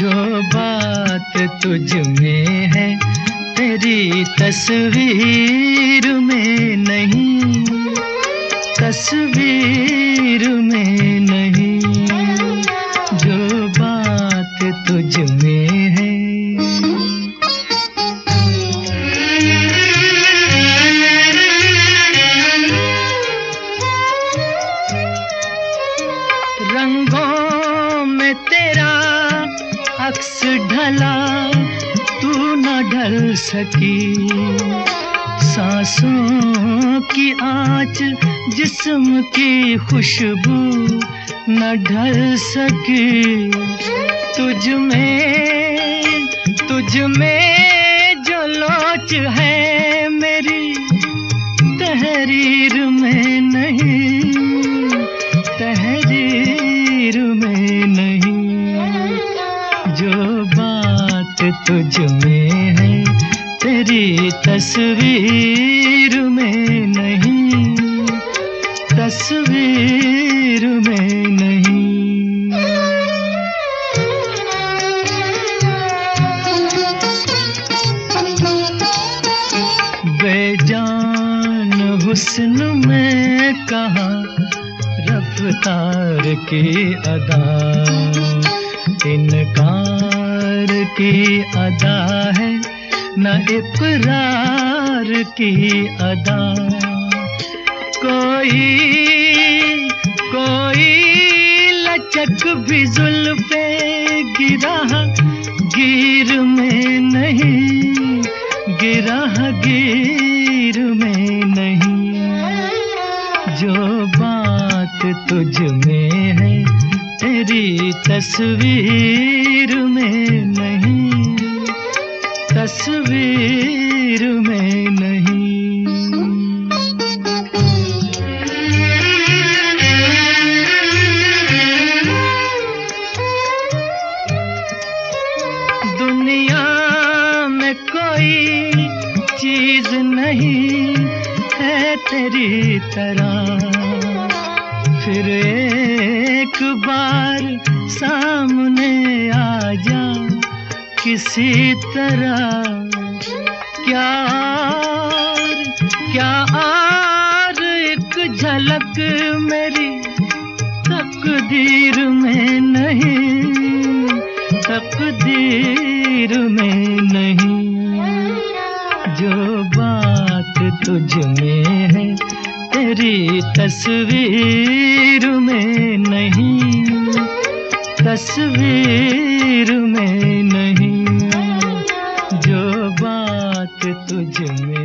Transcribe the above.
जो बात तुझ में है तेरी तस्वीर में नहीं। तस्वीर में रंगों में तेरा अक्स ढला, तू न ढल सकी। सांसों की आँच जिस्म की खुशबू न ढल सकी। तुझ में तुझ में जो लोच है मेरी, तहरीर में नहीं, तहरीर में तुझ में है, तेरी तस्वीर में नहीं, तस्वीर में नहीं। बेजान हुस्न में कहा, रफ्तार की अदा। इनकार की अदा है, न इकरार की अदा। कोई कोई लचक भी जुल्फे गिरा गिर में नहीं गिरा गिर में नहीं। जो बात तुझ में है, तेरी तस्वीर में तस्वीर में नहीं। दुनिया में कोई चीज़ नहीं है तेरी तरह। फिर एक बार सामने आ किसी तरह? क्या और क्या और एक झलक मेरी तकदीर में नहीं, तकदीर में नहीं। जो बात तुझ में है, तेरी तस्वीर में नहीं, तस्वीर में नहीं। तुझ में